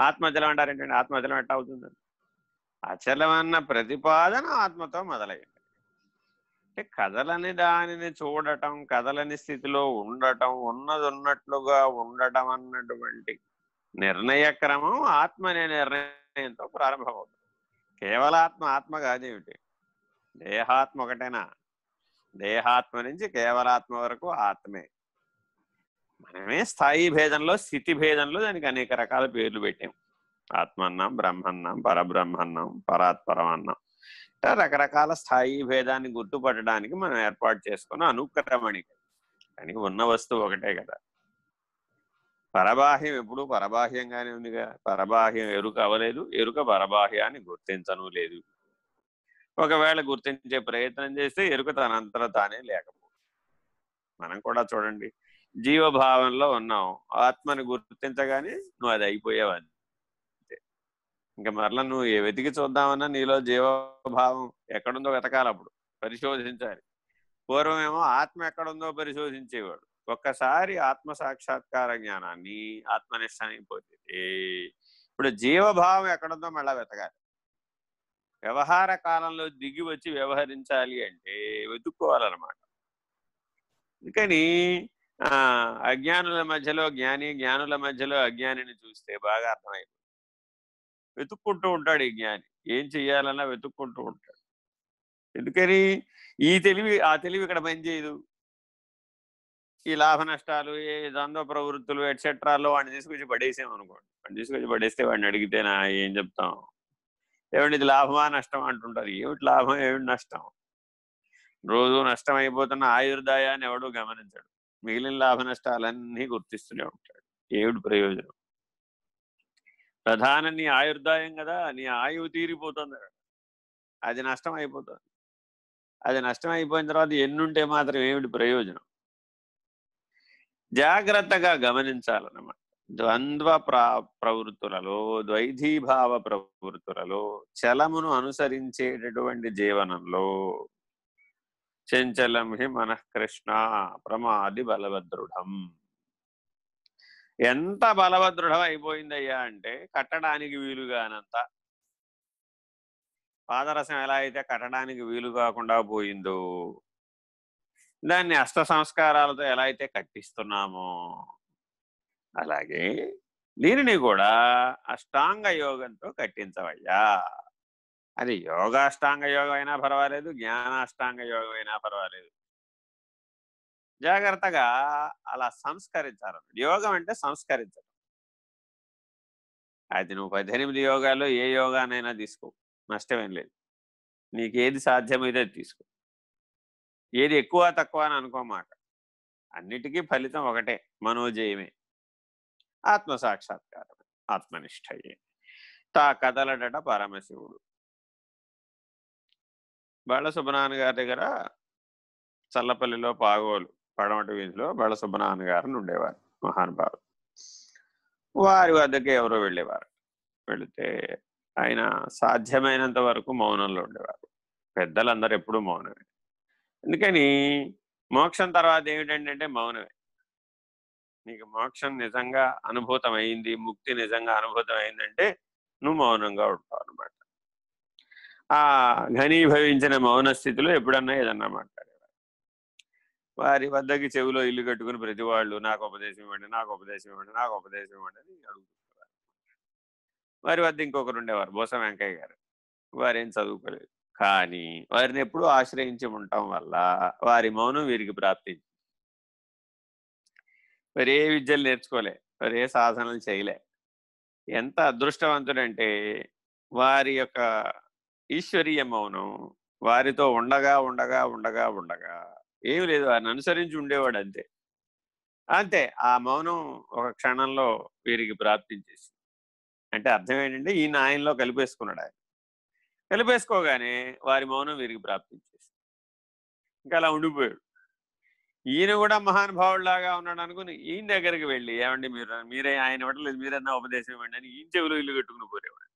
ఆత్మజలం అంటారేంటండి ఆత్మజలం ఎట్లా అవుతుందండి అచలం అన్న ప్రతిపాదన ఆత్మతో మొదలైంది అంటే కదలని దానిని చూడటం కదలని స్థితిలో ఉండటం ఉన్నది ఉన్నట్లుగా ఉండటం అన్నటువంటి నిర్ణయ క్రమం ఆత్మ అనే నిర్ణయంతో ప్రారంభమవుతుంది. కేవల ఆత్మ ఆత్మ కాదేమిటి దేహాత్మ ఒకటేనా? దేహాత్మ నుంచి కేవలాత్మ వరకు ఆత్మే. మనమే స్థాయి భేదంలో స్థితి భేదంలో దానికి అనేక రకాల పేర్లు పెట్టాం. ఆత్మ బ్రహ్మన్నాం పరబ్రహ్మన్నాం పరాత్పరం అన్నాం ఇట్లా రకరకాల స్థాయి భేదాన్ని గుర్తుపట్టడానికి మనం ఏర్పాటు చేసుకున్న అనుక్రమణిక. కానీ ఉన్న వస్తువు ఒకటే కదా. పరబాహ్యం ఎప్పుడు పరబాహ్యంగానే ఉందిగా పరబాహ్యం ఎరుక అవ్వలేదు. ఎరుక పరబాహ్యాన్ని గుర్తించను లేదు. ఒకవేళ గుర్తించే ప్రయత్నం చేస్తే ఎరుక తనంతర తానే లేకపో మనం కూడా చూడండి జీవభావంలో ఉన్నావు. ఆత్మని గుర్తించగానే నువ్వు అది అయిపోయావు అంతే. ఇంకా మరలా నువ్వు ఏ వెతికి చూద్దామన్నా నీలో జీవభావం ఎక్కడుందో వెతకాలి అప్పుడు. పరిశోధించాలి. పూర్వమేమో ఆత్మ ఎక్కడుందో పరిశోధించేవాడు. ఒక్కసారి ఆత్మ సాక్షాత్కార జ్ఞానాన్ని ఆత్మనిష్టం ఇప్పుడు జీవభావం ఎక్కడుందో మళ్ళా వెతకాలి. వ్యవహార కాలంలో దిగి వచ్చి వ్యవహరించాలి అంటే వెతుక్కోవాలన్నమాట. అందుకని అజ్ఞానుల మధ్యలో జ్ఞాని జ్ఞానుల మధ్యలో అజ్ఞానిని చూస్తే బాగా అర్థమైపోతుంది. వెతుక్కుంటూ ఉంటాడు ఈ జ్ఞాని. ఏం చెయ్యాలన్నా వెతుక్కుంటూ ఉంటాడు. ఎందుకని? ఈ తెలివి ఆ తెలివి ఇక్కడ పనిచేయదు. ఈ లాభ నష్టాలు ఏ ద్వంద్వ ప్రవృత్తులు ఎట్సెట్రాలో వాడిని తీసుకొచ్చి పడేసాం అనుకోండి. వాడిని తీసుకొచ్చి పడేస్తే వాడిని అడిగితేనా ఏం చెప్తాం? ఏమిటి ఇది లాభమా నష్టం అంటుంటారు. ఏమిటి లాభం ఏమిటి నష్టం? రోజు నష్టం అయిపోతున్న ఆయుర్దాయాన్ని ఎవడు గమనించడు. మిగిలిన లాభ నష్టాలన్నీ గుర్తిస్తూనే ఉంటాడు. ఏమిటి ప్రయోజనం. ప్రధాన నీ ఆయుర్దాయం కదా నీ ఆయువు తీరిపోతుంది అది నష్టం అయిపోతుంది. అది నష్టం అయిపోయిన తర్వాత ఎన్నుంటే మాత్రం ఏమిటి ప్రయోజనం? జాగ్రత్తగా గమనించాలన్నమాట. ద్వంద్వ ప్రా ప్రవృత్తులలో ద్వైధీభావ ప్రవృత్తులలో చలమును అనుసరించేటటువంటి జీవనంలో చంచలం హి మనఃకృష్ణ ప్రమాది బలవదృఢం ఎంత బలవదృఢం అయిపోయిందయ్యా అంటే కట్టడానికి వీలుగానంత పాదరసం ఎలా అయితే కట్టడానికి వీలు కాకుండా పోయిందో దాన్ని అష్ట సంస్కారాలతో ఎలా అయితే కట్టిస్తున్నామో అలాగే దీనిని కూడా అష్టాంగ యోగంతో కట్టించవయ్యా. అది యోగాష్టాంగ యోగం అయినా పర్వాలేదు జ్ఞానాష్టాంగ యోగం అయినా పర్వాలేదు. జాగ్రత్తగా అలా సంస్కరించాలి. యోగం అంటే సంస్కరించడం అది నువ్వు పద్దెనిమిది యోగాల్లో ఏ యోగానైనా తీసుకో. నష్టమేం లేదు. నీకేది సాధ్యమైతే తీసుకో. ఏది ఎక్కువ తక్కువ అని అనుకోమాట అన్నిటికీ ఫలితం ఒకటే మనోజయమే. ఆత్మసాక్షాత్కారమే. ఆత్మనిష్టయే. తా కదలడట పరమశివుడు. బాలసుబ్బనాన్న గారి దగ్గర చల్లపల్లిలో పాగోలు పడమటి వీధిలో బాలసుబ్బనాన్న గారిని ఉండేవారు మహానుభావులు. వారి వద్దకే ఎవరో వెళ్ళేవారు. వెళితే ఆయన సాధ్యమైనంత వరకు మౌనంలో ఉండేవారు. పెద్దలందరూ ఎప్పుడూ మౌనమే. అందుకని మోక్షం తర్వాత ఏమిటంటే మౌనమే. నీకు మోక్షం నిజంగా అనుభూతం అయింది ముక్తి నిజంగా అనుభూతం అయిందంటే నువ్వు మౌనంగా ఉంటావు. ఆ ఘనీభవించిన మౌన స్థితిలో ఎప్పుడన్నా ఏదన్నా మాట్లాడేవారు? వారి వద్దకి చెవిలో ఇల్లు కట్టుకుని ప్రతి వాళ్ళు నాకు ఉపదేశం ఇవ్వండి నాకు ఉపదేశం ఇవ్వండి నాకు ఉపదేశం ఇవ్వండి అని అడుగుతున్నారు వారి వద్ద ఇంకొకరు ఉండేవారు బోస వెంకయ్య గారు. వారేం చదువుకోలేదు. కానీ వారిని ఎప్పుడూ ఆశ్రయించి ఉండటం వల్ల వారి మౌనం వీరికి ప్రాప్తించింది. మరి ఏ విద్యలు నేర్చుకోలే మరి ఏ సాధనలు చేయలే. ఎంత అదృష్టవంతుడంటే వారి యొక్క ఈశ్వరీయ మౌనం వారితో ఉండగా ఉండగా ఉండగా ఉండగా. ఏమి లేదు వారిని అనుసరించి ఉండేవాడు అంతే అంతే ఆ మౌనం ఒక క్షణంలో వీరికి ప్రాప్తించేసి అంటే అర్థం ఏంటంటే ఈయన ఆయనలో కలిపేసుకున్నాడు ఆయన. కలిపేసుకోగానే వారి మౌనం వీరికి ప్రాప్తించేసి ఇంకా అలా ఉండిపోయాడు. ఈయన కూడా మహానుభావుడిలాగా ఉన్నాడు అనుకుని ఈయన దగ్గరికి వెళ్ళి ఏమండి మీరు మీరే ఆయన ఇవ్వట్లేదు మీరన్నా ఉపదేశం ఇవ్వండి అని ఈయన చెవిలో ఇల్లు కట్టుకుని పోరేవాడు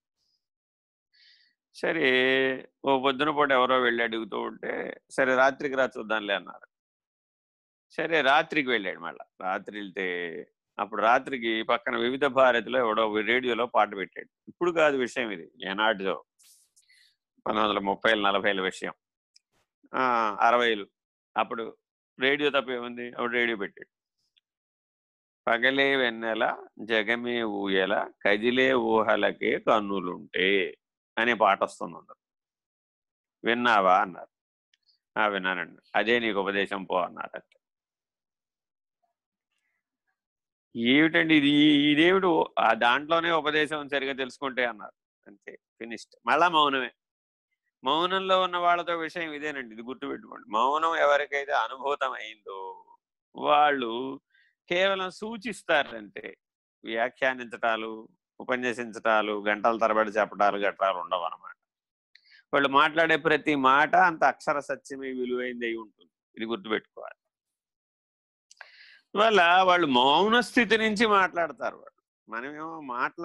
సరే ఓ పొద్దున పూట ఎవరో వెళ్ళి అడుగుతూ ఉంటే సరే రాత్రికి రా చూద్దాంలే అన్నారు. సరే రాత్రికి వెళ్ళాడు మళ్ళీ. రాత్రి వెళ్తే అప్పుడు రాత్రికి పక్కన వివిధ భారతిలో ఎవడో రేడియోలో పాట పెట్టాడు. ఇప్పుడు కాదు విషయం ఇది ఏనాటిదో పంతొమ్మిది వందల ముప్పైలు నలభైల విషయం. అరవైలు. అప్పుడు రేడియో తప్పేముంది అప్పుడు రేడియో పెట్టాడు. పగలే వెన్నెల జగమే ఊయల కదిలే ఊహలకే కన్నులుంటే అనే పాట వస్తుంది అందరు విన్నావా? అన్నారు. ఆ విన్నానండి. అదే నీకు ఉపదేశం పో అన్నారంటే ఏమిటండి ఇది? ఇదేమిటి ఆ దాంట్లోనే ఉపదేశం సరిగా తెలుసుకుంటే అన్నారు. అంతే. ఫినిష్డ్ మళ్ళా మౌనమే. మౌనంలో ఉన్న వాళ్ళతో విషయం ఇదేనండి. ఇది గుర్తుపెట్టుకోండి. మౌనం ఎవరికైతే అనుభూతం అయిందో వాళ్ళు కేవలం సూచిస్తారంటే వ్యాఖ్యానించటాలు ఉపన్యసించటాలు గంటల తరబడి చెప్పటాలు గట్రాలు ఉండవు అనమాట వాళ్ళు మాట్లాడే ప్రతి మాట అంత అక్షర సత్యమే విలువైంది అయి ఉంటుంది. ఇది గుర్తుపెట్టుకోవాలి. వల్ల వాళ్ళు మౌన స్థితి నుంచి మాట్లాడతారు వాళ్ళు. మనమేమో మాట్లా